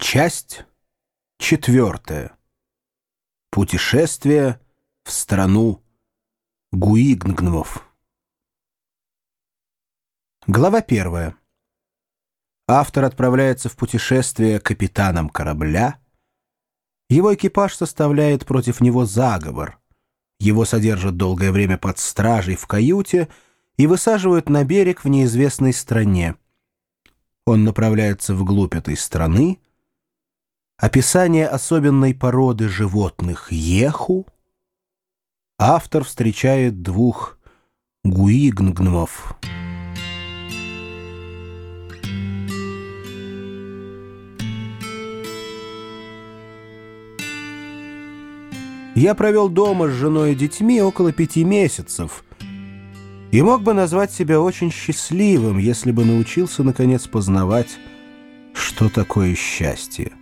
Часть четвертая. Путешествие в страну Гуигнгнов. Глава первая. Автор отправляется в путешествие капитаном корабля. Его экипаж составляет против него заговор. Его содержат долгое время под стражей в каюте и высаживают на берег в неизвестной стране. Он направляется вглубь этой страны, Описание особенной породы животных еху. Автор встречает двух гуигнгнов. Я провел дома с женой и детьми около пяти месяцев и мог бы назвать себя очень счастливым, если бы научился, наконец, познавать, что такое счастье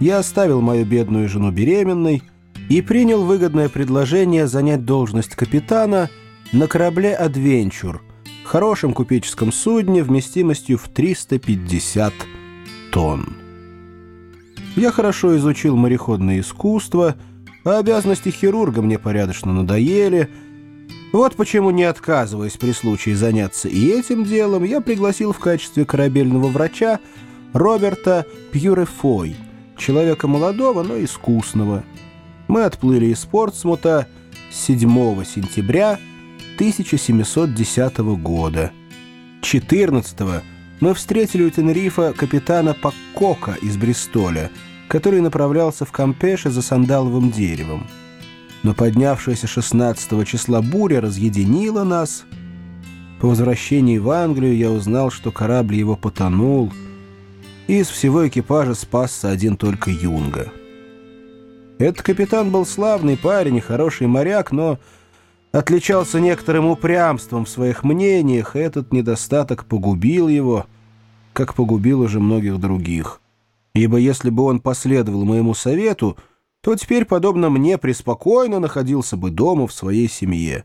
я оставил мою бедную жену беременной и принял выгодное предложение занять должность капитана на корабле «Адвенчур», хорошем купеческом судне вместимостью в 350 тонн. Я хорошо изучил мореходное искусство, а обязанности хирурга мне порядочно надоели. Вот почему, не отказываясь при случае заняться и этим делом, я пригласил в качестве корабельного врача Роберта Пьюрефой – человека молодого, но искусного. Мы отплыли из Портсмута 7 сентября 1710 года. 14 мы встретили у Тенрифа капитана Паккока из Бристоля, который направлялся в Кампеше за сандаловым деревом. Но поднявшаяся 16 числа буря разъединила нас. По возвращении в Англию я узнал, что корабль его потонул — из всего экипажа спасся один только Юнга. Этот капитан был славный парень и хороший моряк, но отличался некоторым упрямством в своих мнениях, и этот недостаток погубил его, как погубил уже многих других. Ибо если бы он последовал моему совету, то теперь, подобно мне, преспокойно находился бы дома в своей семье.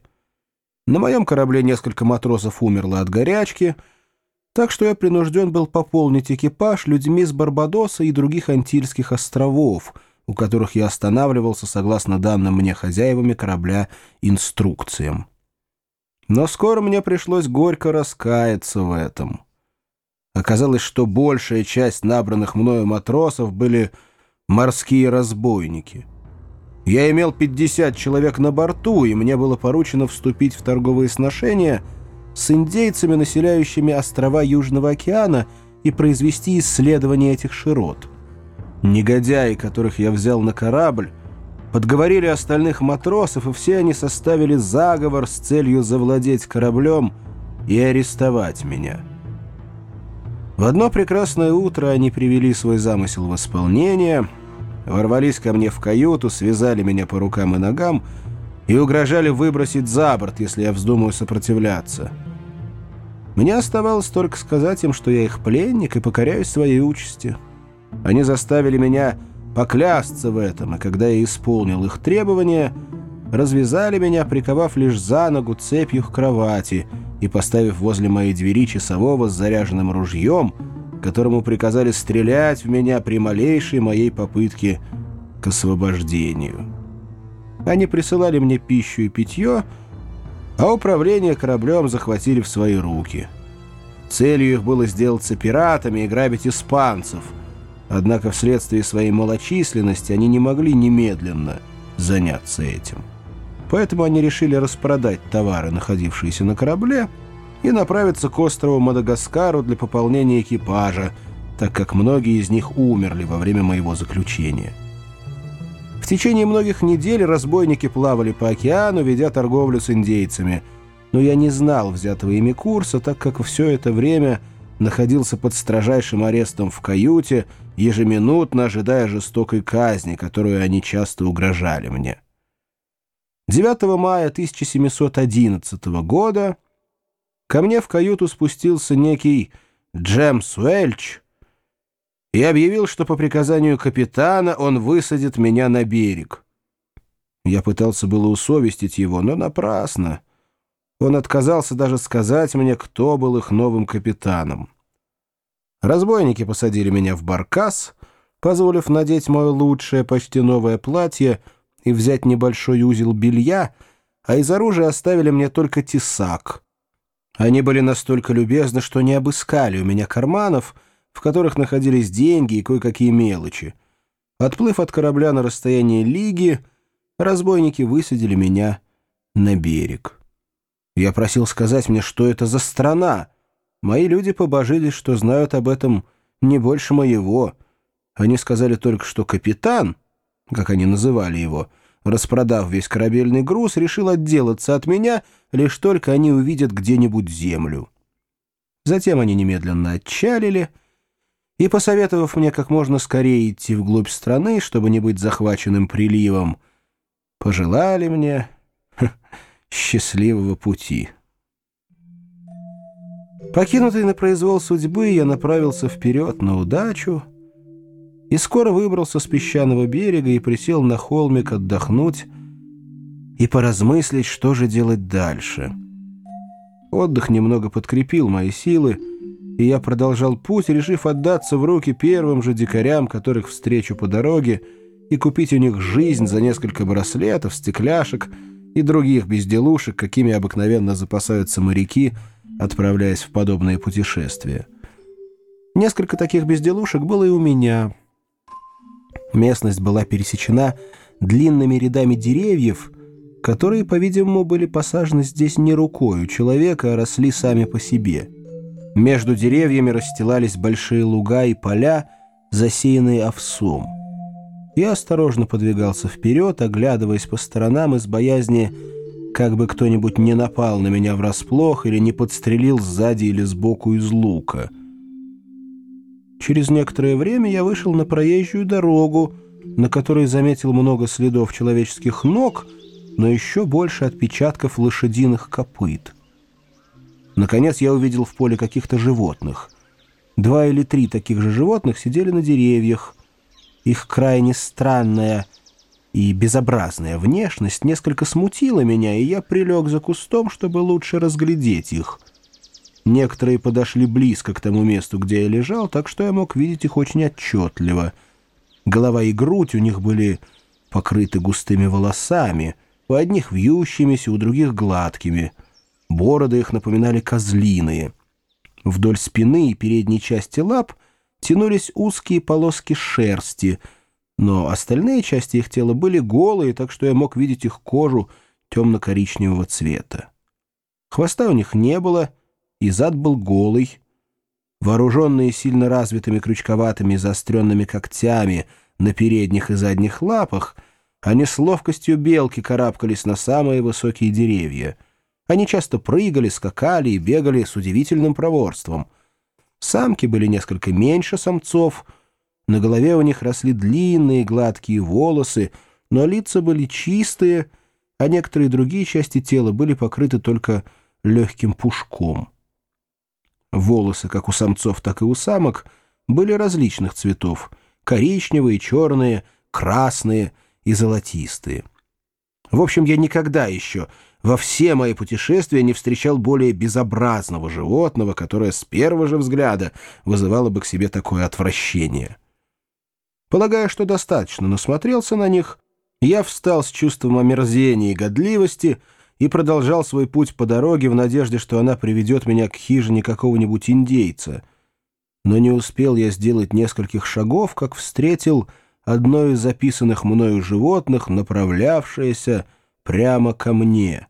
На моем корабле несколько матросов умерло от горячки — так что я принужден был пополнить экипаж людьми с Барбадоса и других Антильских островов, у которых я останавливался согласно данным мне хозяевами корабля инструкциям. Но скоро мне пришлось горько раскаяться в этом. Оказалось, что большая часть набранных мною матросов были морские разбойники. Я имел 50 человек на борту, и мне было поручено вступить в торговые сношения — с индейцами, населяющими острова Южного океана, и произвести исследование этих широт. Негодяи, которых я взял на корабль, подговорили остальных матросов, и все они составили заговор с целью завладеть кораблем и арестовать меня. В одно прекрасное утро они привели свой замысел в исполнение, ворвались ко мне в каюту, связали меня по рукам и ногам и угрожали выбросить за борт, если я вздумаю сопротивляться. Мне оставалось только сказать им, что я их пленник и покоряюсь своей участи. Они заставили меня поклясться в этом, и когда я исполнил их требования, развязали меня, приковав лишь за ногу цепью к кровати и поставив возле моей двери часового с заряженным ружьем, которому приказали стрелять в меня при малейшей моей попытке к освобождению. Они присылали мне пищу и питье, а управление кораблем захватили в свои руки. Целью их было сделаться пиратами и грабить испанцев, однако вследствие своей малочисленности они не могли немедленно заняться этим. Поэтому они решили распродать товары, находившиеся на корабле, и направиться к острову Мадагаскару для пополнения экипажа, так как многие из них умерли во время моего заключения. Течение многих недель разбойники плавали по океану, ведя торговлю с индейцами. Но я не знал взятого ими курса, так как все это время находился под строжайшим арестом в каюте, ежеминутно ожидая жестокой казни, которую они часто угрожали мне. 9 мая 1711 года ко мне в каюту спустился некий Джемс Уэльч, и объявил, что по приказанию капитана он высадит меня на берег. Я пытался было усовестить его, но напрасно. Он отказался даже сказать мне, кто был их новым капитаном. Разбойники посадили меня в баркас, позволив надеть мое лучшее, почти новое платье и взять небольшой узел белья, а из оружия оставили мне только тесак. Они были настолько любезны, что не обыскали у меня карманов, в которых находились деньги и кое-какие мелочи. Отплыв от корабля на расстояние лиги, разбойники высадили меня на берег. Я просил сказать мне, что это за страна, Мои люди побожились, что знают об этом не больше моего. Они сказали только, что капитан, как они называли его, распродав весь корабельный груз, решил отделаться от меня, лишь только они увидят где-нибудь землю. Затем они немедленно отчалили и, посоветовав мне как можно скорее идти вглубь страны, чтобы не быть захваченным приливом, пожелали мне счастливого пути». Покинутый на произвол судьбы, я направился вперед на удачу и скоро выбрался с песчаного берега и присел на холмик отдохнуть и поразмыслить, что же делать дальше. Отдых немного подкрепил мои силы, и я продолжал путь, решив отдаться в руки первым же дикарям, которых встречу по дороге, и купить у них жизнь за несколько браслетов, стекляшек и других безделушек, какими обыкновенно запасаются моряки – отправляясь в подобные путешествия. Несколько таких безделушек было и у меня. Местность была пересечена длинными рядами деревьев, которые, по-видимому, были посажены здесь не рукой у человека, а росли сами по себе. Между деревьями расстилались большие луга и поля, засеянные овсом. Я осторожно подвигался вперед, оглядываясь по сторонам из боязни как бы кто-нибудь не напал на меня врасплох или не подстрелил сзади или сбоку из лука. Через некоторое время я вышел на проезжую дорогу, на которой заметил много следов человеческих ног, но еще больше отпечатков лошадиных копыт. Наконец я увидел в поле каких-то животных. Два или три таких же животных сидели на деревьях. Их крайне странная и безобразная внешность несколько смутила меня, и я прилег за кустом, чтобы лучше разглядеть их. Некоторые подошли близко к тому месту, где я лежал, так что я мог видеть их очень отчетливо. Голова и грудь у них были покрыты густыми волосами, у одних вьющимися, у других гладкими. Бороды их напоминали козлиные. Вдоль спины и передней части лап тянулись узкие полоски шерсти — но остальные части их тела были голые, так что я мог видеть их кожу темно-коричневого цвета. Хвоста у них не было, и зад был голый. Вооруженные сильно развитыми крючковатыми заостренными когтями на передних и задних лапах, они с ловкостью белки карабкались на самые высокие деревья. Они часто прыгали, скакали и бегали с удивительным проворством. Самки были несколько меньше самцов — на голове у них росли длинные гладкие волосы, но лица были чистые, а некоторые другие части тела были покрыты только легким пушком. Волосы, как у самцов, так и у самок, были различных цветов — коричневые, черные, красные и золотистые. В общем, я никогда еще во все мои путешествия не встречал более безобразного животного, которое с первого же взгляда вызывало бы к себе такое отвращение. Полагая, что достаточно насмотрелся на них, я встал с чувством омерзения и годливости и продолжал свой путь по дороге в надежде, что она приведет меня к хижине какого-нибудь индейца. Но не успел я сделать нескольких шагов, как встретил одно из записанных мною животных, направлявшееся прямо ко мне.